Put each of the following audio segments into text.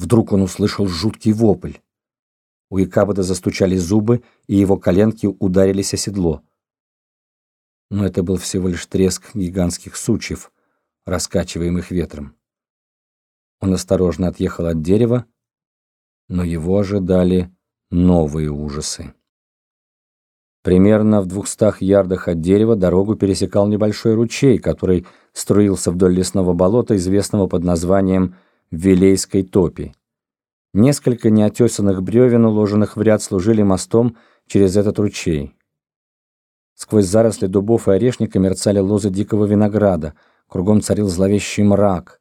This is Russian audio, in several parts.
Вдруг он услышал жуткий вопль. У Икабода застучали зубы, и его коленки ударились о седло. Но это был всего лишь треск гигантских сучьев, раскачиваемых ветром. Он осторожно отъехал от дерева, но его ожидали новые ужасы. Примерно в двухстах ярдах от дерева дорогу пересекал небольшой ручей, который струился вдоль лесного болота, известного под названием Вилейской топи. Несколько неотесанных бревен, уложенных в ряд, служили мостом через этот ручей. Сквозь заросли дубов и орешника мерцали лозы дикого винограда, кругом царил зловещий мрак.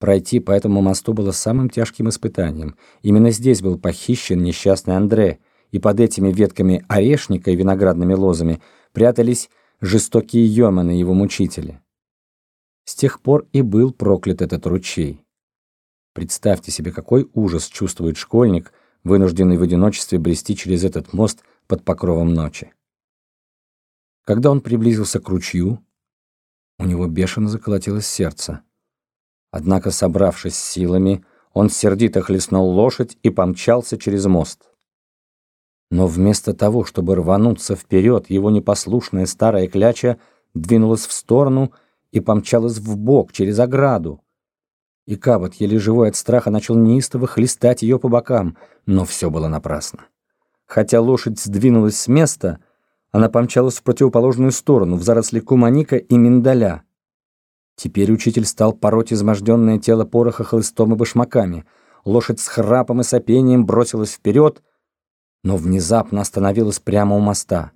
Пройти по этому мосту было самым тяжким испытанием. Именно здесь был похищен несчастный Андре, и под этими ветками орешника и виноградными лозами прятались жестокие йоманы, его мучители. С тех пор и был проклят этот ручей. Представьте себе, какой ужас чувствует школьник, вынужденный в одиночестве брести через этот мост под покровом ночи. Когда он приблизился к ручью, у него бешено заколотилось сердце. Однако, собравшись с силами, он сердито хлестнул лошадь и помчался через мост. Но вместо того, чтобы рвануться вперед, его непослушная старая кляча двинулась в сторону и помчалась в бок через ограду. И Кабот, еле живой от страха, начал неистово хлестать ее по бокам, но все было напрасно. Хотя лошадь сдвинулась с места, она помчалась в противоположную сторону, в заросли куманика и миндаля. Теперь учитель стал пороть изможденное тело пороха хлыстом и башмаками. Лошадь с храпом и сопением бросилась вперед, но внезапно остановилась прямо у моста.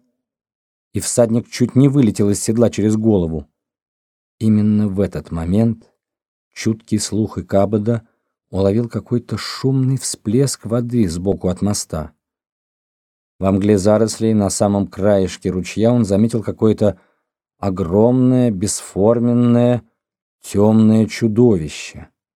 И всадник чуть не вылетел из седла через голову. Именно в этот момент Чуткий слух и Кабада уловил какой-то шумный всплеск воды сбоку от моста. В мгле зарослей на самом краешке ручья он заметил какое-то огромное, бесформенное, темное чудовище.